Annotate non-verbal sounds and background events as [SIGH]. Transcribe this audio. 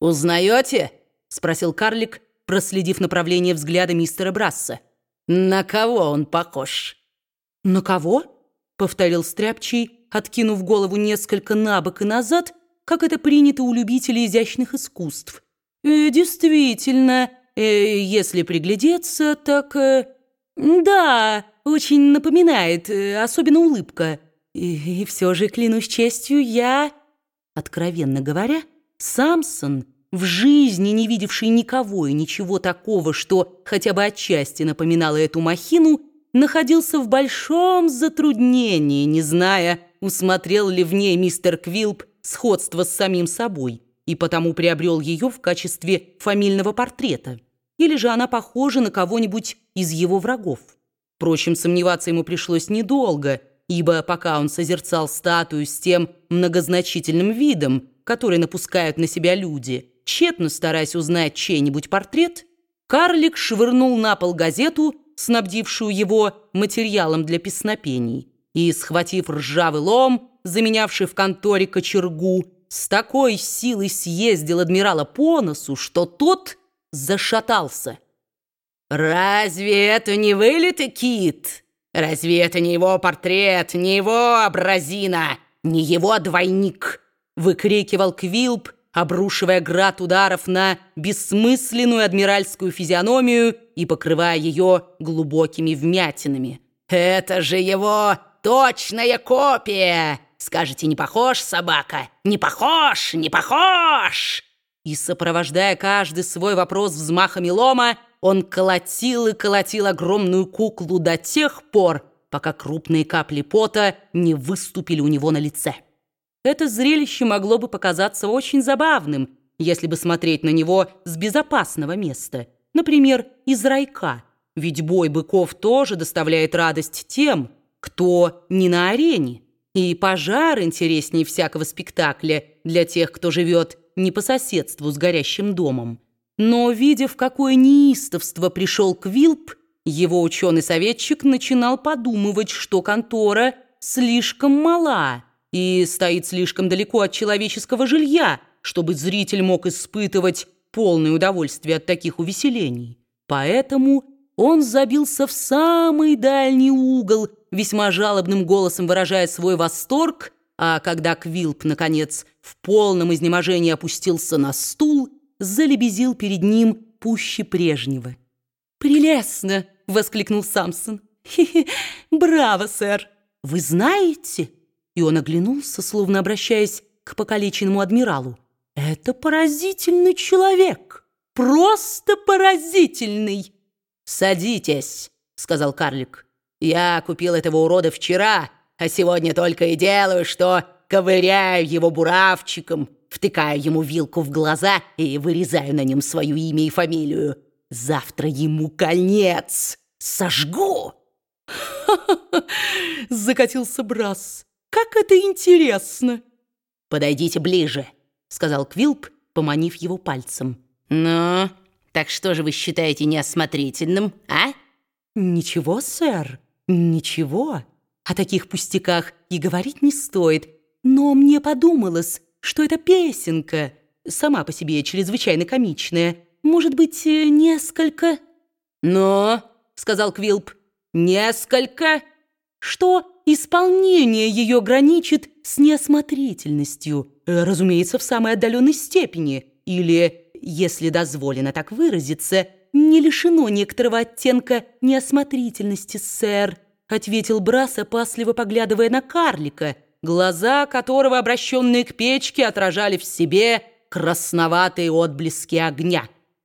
«Узнаете?» — спросил карлик, проследив направление взгляда мистера Брасса. «На кого он похож?» «На кого?» — повторил Стряпчий, откинув голову несколько на бок и назад, как это принято у любителей изящных искусств. «Э, «Действительно, э, если приглядеться, так...» э, «Да, очень напоминает, э, особенно улыбка. И, и все же, клянусь честью, я...» Откровенно говоря, Самсон, в жизни не видевший никого и ничего такого, что хотя бы отчасти напоминало эту махину, находился в большом затруднении, не зная, усмотрел ли в ней мистер Квилп сходство с самим собой, и потому приобрел ее в качестве фамильного портрета. Или же она похожа на кого-нибудь из его врагов. Впрочем, сомневаться ему пришлось недолго, ибо пока он созерцал статую с тем многозначительным видом, который напускают на себя люди, тщетно стараясь узнать чей-нибудь портрет, карлик швырнул на пол газету, снабдившую его материалом для песнопений, и, схватив ржавый лом, заменявший в конторе кочергу, с такой силой съездил адмирала по носу, что тот зашатался. «Разве это не вылитый кит? Разве это не его портрет, не его образина, не его двойник?» Выкрикивал Квилп, обрушивая град ударов на бессмысленную адмиральскую физиономию и покрывая ее глубокими вмятинами. «Это же его точная копия! Скажете, не похож, собака? Не похож, не похож!» И, сопровождая каждый свой вопрос взмахами лома, он колотил и колотил огромную куклу до тех пор, пока крупные капли пота не выступили у него на лице. Это зрелище могло бы показаться очень забавным, если бы смотреть на него с безопасного места, например, из райка. Ведь бой быков тоже доставляет радость тем, кто не на арене. И пожар интереснее всякого спектакля для тех, кто живет не по соседству с горящим домом. Но, видя, в какое неистовство пришел Квилп, его ученый-советчик начинал подумывать, что контора слишком мала, и стоит слишком далеко от человеческого жилья, чтобы зритель мог испытывать полное удовольствие от таких увеселений. Поэтому он забился в самый дальний угол, весьма жалобным голосом выражая свой восторг, а когда Квилп, наконец, в полном изнеможении опустился на стул, залебезил перед ним пуще прежнего. «Прелестно!» — воскликнул Самсон. «Хе -хе, «Браво, сэр! Вы знаете...» И он оглянулся, словно обращаясь к покалеченному адмиралу. «Это поразительный человек! Просто поразительный!» «Садитесь», — сказал карлик. «Я купил этого урода вчера, а сегодня только и делаю, что ковыряю его буравчиком, втыкаю ему вилку в глаза и вырезаю на нем свое имя и фамилию. Завтра ему конец! Сожгу!» [LAUGHS] закатился Брас. Как это интересно!» «Подойдите ближе», — сказал Квилп, поманив его пальцем. «Ну, так что же вы считаете неосмотрительным, а?» «Ничего, сэр, ничего. О таких пустяках и говорить не стоит. Но мне подумалось, что эта песенка, сама по себе чрезвычайно комичная, может быть, э, несколько...» «Ну», — сказал Квилп, — «несколько...» «Что Исполнение ее граничит с неосмотрительностью, э, разумеется, в самой отдаленной степени, или, если дозволено так выразиться, не лишено некоторого оттенка неосмотрительности, сэр, ответил Брас, опасливо поглядывая на карлика, глаза которого, обращенные к печке, отражали в себе красноватые отблески огня.